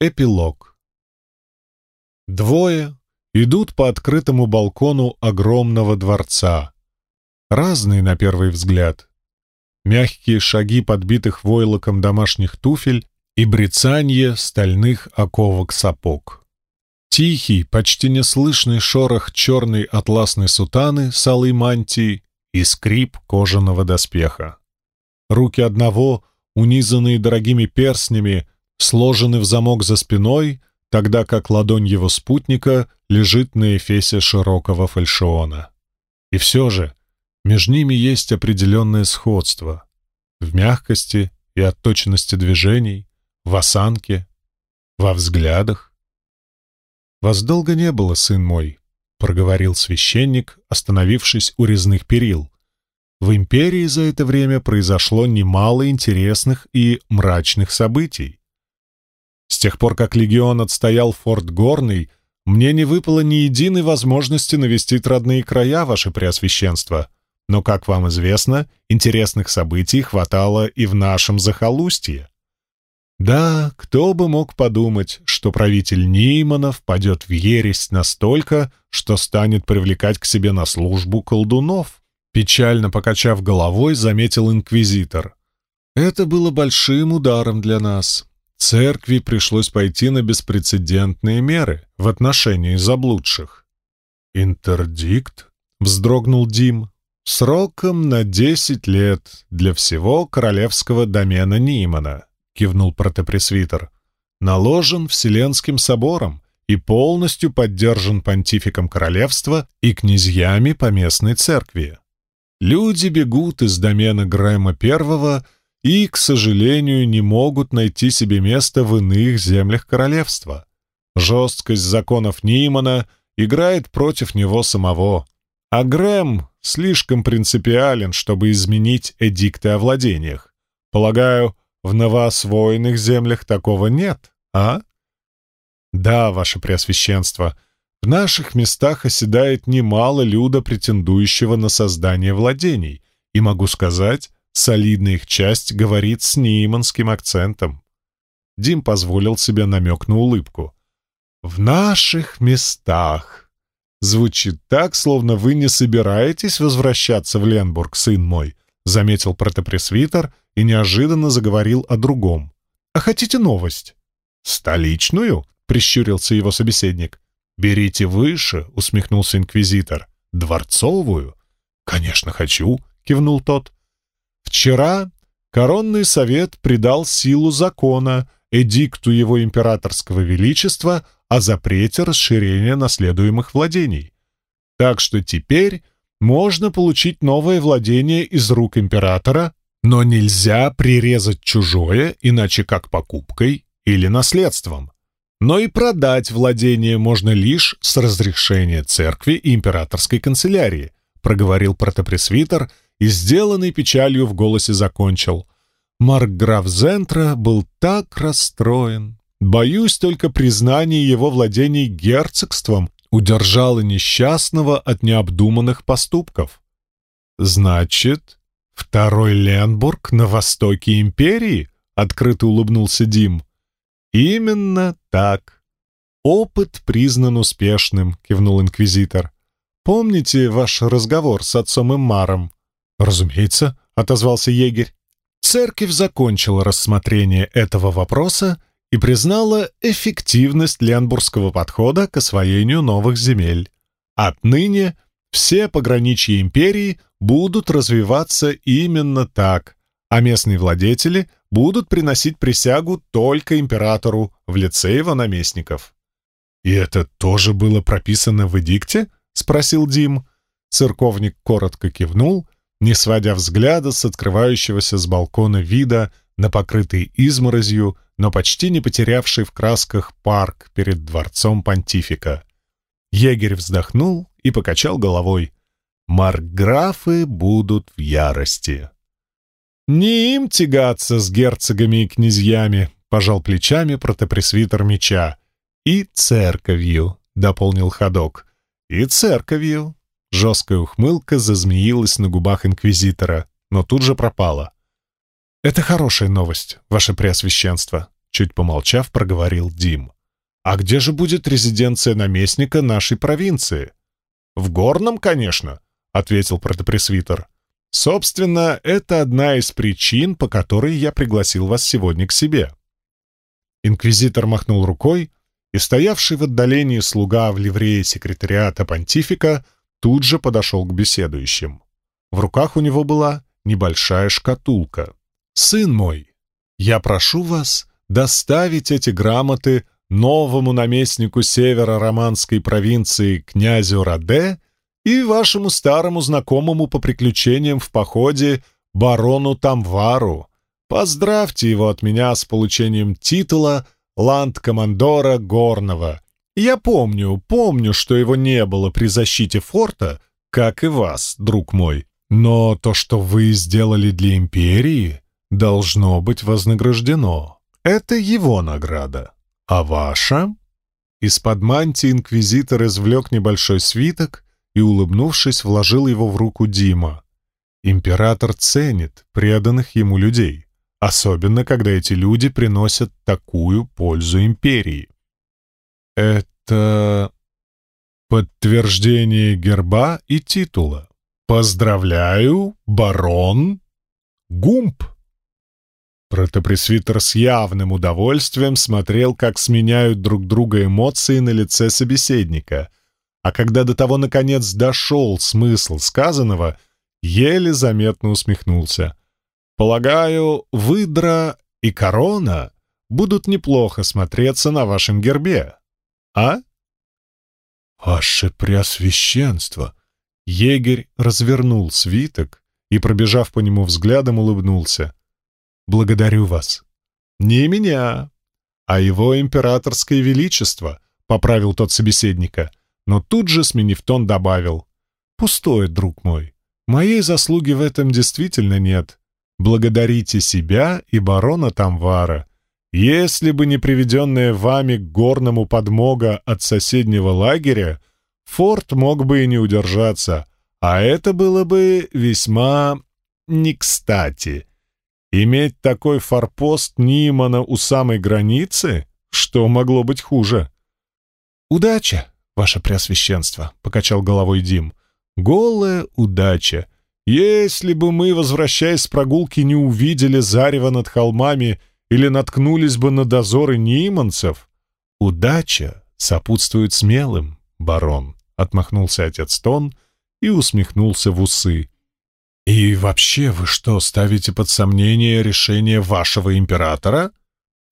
Эпилог. Двое идут по открытому балкону огромного дворца. Разные на первый взгляд. Мягкие шаги подбитых войлоком домашних туфель и брецанье стальных оковок сапог. Тихий, почти неслышный шорох черной атласной сутаны с алой мантией и скрип кожаного доспеха. Руки одного, унизанные дорогими перстнями, сложены в замок за спиной, тогда как ладонь его спутника лежит на эфесе широкого фальшиона. И все же между ними есть определенное сходство в мягкости и отточенности движений, в осанке, во взглядах. «Вас долго не было, сын мой», — проговорил священник, остановившись у резных перил. «В империи за это время произошло немало интересных и мрачных событий. С тех пор, как легион отстоял форт Горный, мне не выпало ни единой возможности навестить родные края, ваше преосвященство. Но, как вам известно, интересных событий хватало и в нашем захолустье. Да, кто бы мог подумать, что правитель Нимана впадет в ересь настолько, что станет привлекать к себе на службу колдунов. Печально покачав головой, заметил инквизитор. Это было большим ударом для нас. Церкви пришлось пойти на беспрецедентные меры в отношении заблудших. «Интердикт?» — вздрогнул Дим. «Сроком на десять лет для всего королевского домена Нимана», — кивнул протопресвитер. «Наложен Вселенским собором и полностью поддержан понтификом королевства и князьями поместной церкви. Люди бегут из домена Грэма Первого — и, к сожалению, не могут найти себе место в иных землях королевства. Жесткость законов Нимана играет против него самого, а Грэм слишком принципиален, чтобы изменить эдикты о владениях. Полагаю, в новоосвоенных землях такого нет, а? Да, ваше преосвященство, в наших местах оседает немало люда, претендующего на создание владений, и могу сказать, Солидная их часть говорит с нейманским акцентом. Дим позволил себе намек на улыбку. «В наших местах!» «Звучит так, словно вы не собираетесь возвращаться в Ленбург, сын мой», заметил протопресвитер и неожиданно заговорил о другом. «А хотите новость?» «Столичную?» — прищурился его собеседник. «Берите выше», — усмехнулся инквизитор. «Дворцовую?» «Конечно, хочу», — кивнул тот. Вчера Коронный совет придал силу закона, эдикту его императорского величества о запрете расширения наследуемых владений. Так что теперь можно получить новое владение из рук императора, но нельзя прирезать чужое, иначе как покупкой или наследством. Но и продать владение можно лишь с разрешения церкви и императорской канцелярии, проговорил протопресвитер – и, сделанный печалью в голосе, закончил. Маркграф Зентра был так расстроен. Боюсь, только признание его владений герцогством удержало несчастного от необдуманных поступков. «Значит, второй Ленбург на востоке империи?» — открыто улыбнулся Дим. «Именно так. Опыт признан успешным», — кивнул инквизитор. «Помните ваш разговор с отцом Иммаром?» «Разумеется», — отозвался егерь. Церковь закончила рассмотрение этого вопроса и признала эффективность ленбургского подхода к освоению новых земель. Отныне все пограничья империи будут развиваться именно так, а местные владетели будут приносить присягу только императору в лице его наместников. «И это тоже было прописано в эдикте?» — спросил Дим. Церковник коротко кивнул — не сводя взгляда с открывающегося с балкона вида на покрытый изморозью, но почти не потерявший в красках парк перед дворцом понтифика. Егерь вздохнул и покачал головой. Маркграфы будут в ярости. «Не им тягаться с герцогами и князьями», — пожал плечами протопресвитер меча. «И церковью», — дополнил ходок. «И церковью», Жесткая ухмылка зазмеилась на губах инквизитора, но тут же пропала. «Это хорошая новость, ваше преосвященство», чуть помолчав, проговорил Дим. «А где же будет резиденция наместника нашей провинции?» «В Горном, конечно», — ответил протопресвитер. «Собственно, это одна из причин, по которой я пригласил вас сегодня к себе». Инквизитор махнул рукой, и стоявший в отдалении слуга в ливрее секретариата понтифика тут же подошел к беседующим. В руках у него была небольшая шкатулка. «Сын мой, я прошу вас доставить эти грамоты новому наместнику северо-романской провинции князю Раде и вашему старому знакомому по приключениям в походе барону Тамвару. Поздравьте его от меня с получением титула ланд-командора Горного. Я помню, помню, что его не было при защите форта, как и вас, друг мой. Но то, что вы сделали для империи, должно быть вознаграждено. Это его награда. А ваша? Из-под мантии инквизитор извлек небольшой свиток и, улыбнувшись, вложил его в руку Дима. Император ценит преданных ему людей, особенно когда эти люди приносят такую пользу империи. Это подтверждение герба и титула. Поздравляю, барон Гумп. Протопресвитер с явным удовольствием смотрел, как сменяют друг друга эмоции на лице собеседника, а когда до того, наконец, дошел смысл сказанного, еле заметно усмехнулся. «Полагаю, выдра и корона будут неплохо смотреться на вашем гербе, а?» «Ваше Преосвященство!» Егерь развернул свиток и, пробежав по нему взглядом, улыбнулся. «Благодарю вас». «Не меня, а его императорское величество», — поправил тот собеседника но тут же, сменив тон, добавил. «Пустое, друг мой. Моей заслуги в этом действительно нет. Благодарите себя и барона Тамвара. Если бы не приведенная вами к горному подмога от соседнего лагеря, форт мог бы и не удержаться, а это было бы весьма не кстати. Иметь такой форпост Нимана у самой границы, что могло быть хуже? Удача! ваше преосвященство», — покачал головой Дим. «Голая удача. Если бы мы, возвращаясь с прогулки, не увидели зарево над холмами или наткнулись бы на дозоры ниманцев, удача сопутствует смелым, барон», — отмахнулся отец Тон и усмехнулся в усы. «И вообще вы что, ставите под сомнение решение вашего императора?»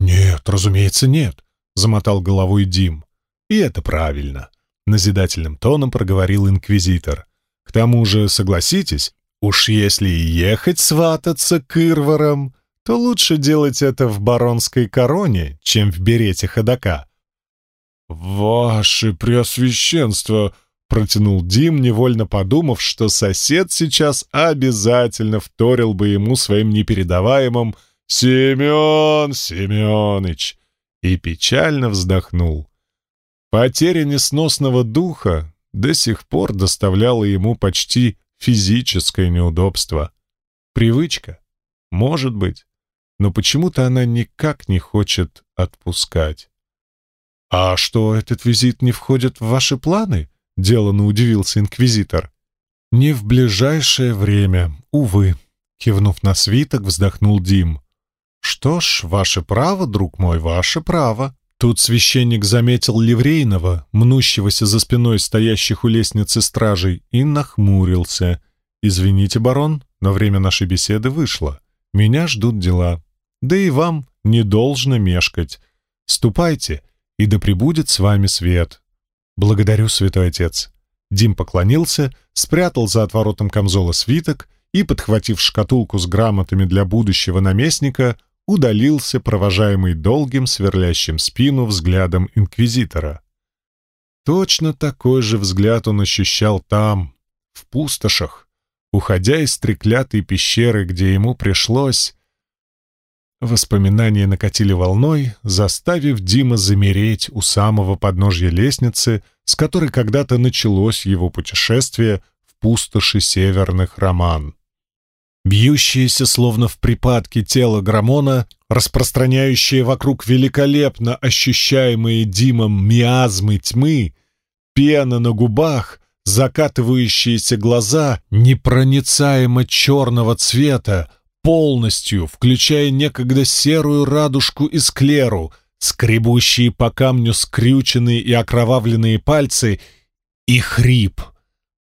«Нет, разумеется, нет», — замотал головой Дим. «И это правильно. — назидательным тоном проговорил инквизитор. «К тому же, согласитесь, уж если и ехать свататься к Ирварам, то лучше делать это в баронской короне, чем в берете ходока». «Ваше Преосвященство!» — протянул Дим, невольно подумав, что сосед сейчас обязательно вторил бы ему своим непередаваемым «Семен Семеныч!» и печально вздохнул. Потеря несносного духа до сих пор доставляла ему почти физическое неудобство. Привычка? Может быть. Но почему-то она никак не хочет отпускать. «А что, этот визит не входит в ваши планы?» — деланно удивился инквизитор. «Не в ближайшее время, увы», — кивнув на свиток, вздохнул Дим. «Что ж, ваше право, друг мой, ваше право. Тут священник заметил ливрейного, мнущегося за спиной стоящих у лестницы стражей, и нахмурился. «Извините, барон, но время нашей беседы вышло. Меня ждут дела. Да и вам не должно мешкать. Ступайте, и да пребудет с вами свет». «Благодарю, святой отец». Дим поклонился, спрятал за отворотом камзола свиток и, подхватив шкатулку с грамотами для будущего наместника, удалился, провожаемый долгим, сверлящим спину взглядом инквизитора. Точно такой же взгляд он ощущал там, в пустошах, уходя из треклятой пещеры, где ему пришлось... Воспоминания накатили волной, заставив Дима замереть у самого подножья лестницы, с которой когда-то началось его путешествие в пустоши северных роман. Бьющееся словно в припадке тело Грамона, распространяющее вокруг великолепно ощущаемые Димом миазмы тьмы, пена на губах, закатывающиеся глаза непроницаемо черного цвета, полностью, включая некогда серую радужку и склеру, скребущие по камню скрюченные и окровавленные пальцы и хрип,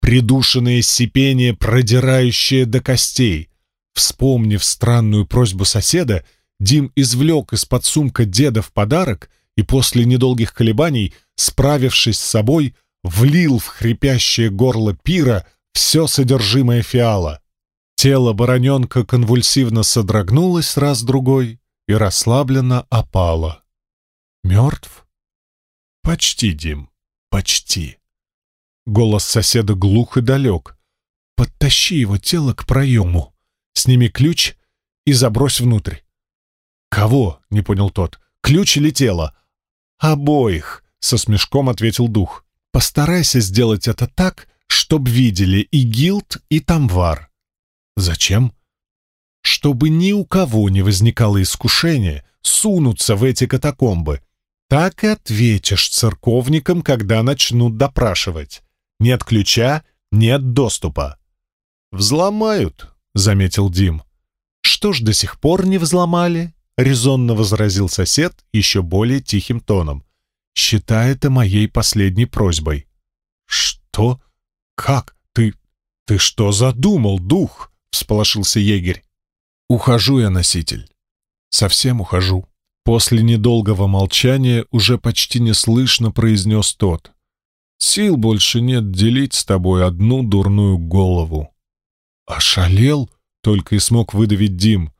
придушенное сипение, продирающее до костей. Вспомнив странную просьбу соседа, Дим извлек из-под сумка деда в подарок и после недолгих колебаний, справившись с собой, влил в хрипящее горло пира все содержимое фиала. Тело бароненка конвульсивно содрогнулось раз-другой и расслабленно опало. «Мертв?» «Почти, Дим, почти». Голос соседа глух и далек. «Подтащи его тело к проему, сними ключ и забрось внутрь». «Кого?» — не понял тот. «Ключ или тело?» «Обоих», — со смешком ответил дух. «Постарайся сделать это так, чтоб видели и Гилд, и Тамвар. Зачем? Чтобы ни у кого не возникало искушения сунуться в эти катакомбы. Так и ответишь церковникам, когда начнут допрашивать. Нет ключа, нет доступа. «Взломают», — заметил Дим. «Что ж до сих пор не взломали?» — резонно возразил сосед еще более тихим тоном. «Считай это моей последней просьбой». «Что? Как? Ты... ты что задумал, дух?» Всполошился егерь. «Ухожу я, носитель. Совсем ухожу». После недолгого молчания уже почти неслышно произнес тот. «Сил больше нет делить с тобой одну дурную голову». «Ошалел?» — только и смог выдавить Дим.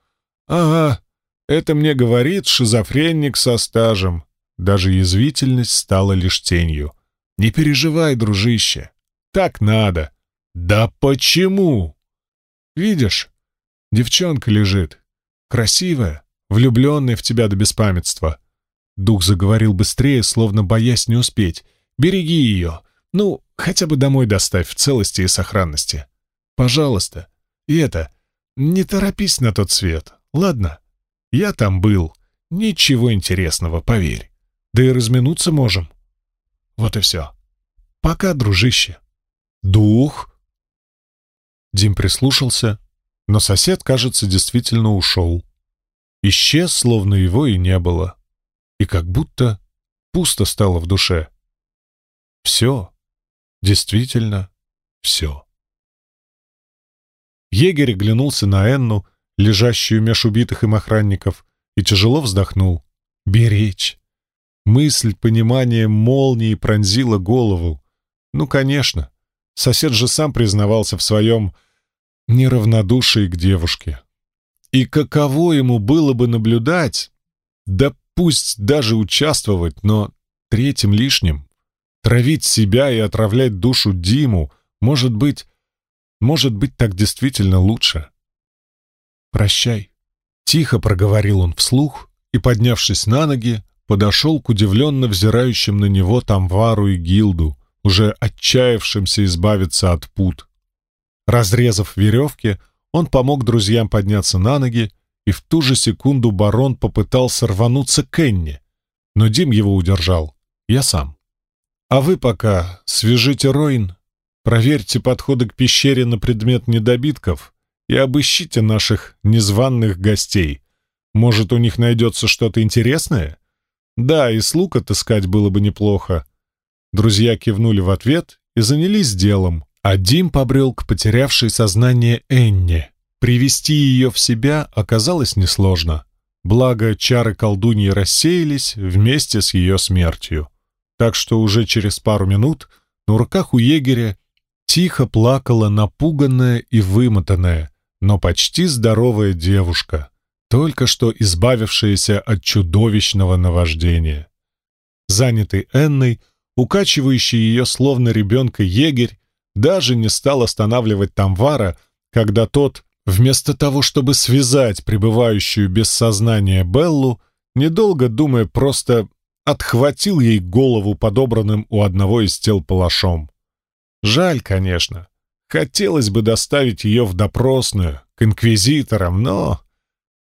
«Ага, это мне говорит шизофренник со стажем». Даже язвительность стала лишь тенью. «Не переживай, дружище. Так надо». «Да почему?» Видишь, девчонка лежит. Красивая, влюбленная в тебя до беспамятства. Дух заговорил быстрее, словно боясь не успеть. Береги ее. Ну, хотя бы домой доставь в целости и сохранности. Пожалуйста. И это, не торопись на тот свет, ладно? Я там был. Ничего интересного, поверь. Да и разминуться можем. Вот и все. Пока, дружище. Дух Дим прислушался, но сосед, кажется, действительно ушел. Исчез, словно его и не было. И как будто пусто стало в душе. Все. Действительно, все. Егерь оглянулся на Энну, лежащую меж убитых им охранников, и тяжело вздохнул. «Беречь!» Мысль понимания молнии пронзила голову. Ну, конечно, сосед же сам признавался в своем неравнодушие к девушке. И каково ему было бы наблюдать, да пусть даже участвовать, но третьим лишним, травить себя и отравлять душу Диму, может быть, может быть так действительно лучше. «Прощай», — тихо проговорил он вслух и, поднявшись на ноги, подошел к удивленно взирающим на него Тамвару и Гилду, уже отчаявшимся избавиться от пут. Разрезав веревки, он помог друзьям подняться на ноги, и в ту же секунду барон попытался рвануться к Энне, но Дим его удержал. Я сам. А вы пока свяжите Ройн, проверьте подходы к пещере на предмет недобитков и обыщите наших незваных гостей. Может, у них найдется что-то интересное? Да, и слуг отыскать было бы неплохо. Друзья кивнули в ответ и занялись делом, а Дим побрел к потерявшей сознание Энне. Привести ее в себя оказалось несложно. Благо, чары колдуньи рассеялись вместе с ее смертью. Так что уже через пару минут на руках у егеря тихо плакала напуганная и вымотанная, но почти здоровая девушка, только что избавившаяся от чудовищного наваждения. Занятый Энной, укачивающий ее словно ребенка егерь, даже не стал останавливать Тамвара, когда тот, вместо того, чтобы связать пребывающую без сознания Беллу, недолго думая, просто отхватил ей голову подобранным у одного из тел палашом. Жаль, конечно. Хотелось бы доставить ее в допросную, к инквизиторам, но...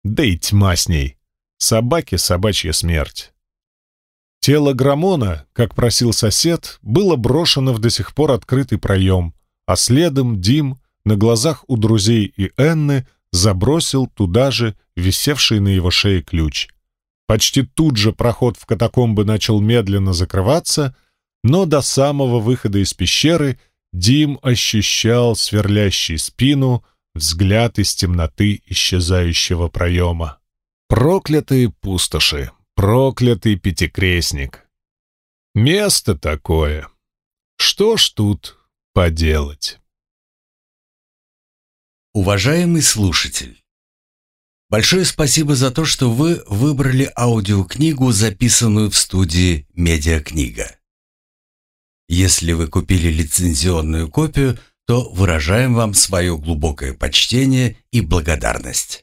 Да и тьма с ней. Собаке собачья смерть. Тело Грамона, как просил сосед, было брошено в до сих пор открытый проем, а следом Дим на глазах у друзей и Энны забросил туда же висевший на его шее ключ. Почти тут же проход в катакомбы начал медленно закрываться, но до самого выхода из пещеры Дим ощущал сверлящий спину взгляд из темноты исчезающего проема. Проклятые пустоши! Проклятый пятикрестник. Место такое. Что ж тут поделать? Уважаемый слушатель, большое спасибо за то, что вы выбрали аудиокнигу, записанную в студии «Медиакнига». Если вы купили лицензионную копию, то выражаем вам свое глубокое почтение и благодарность.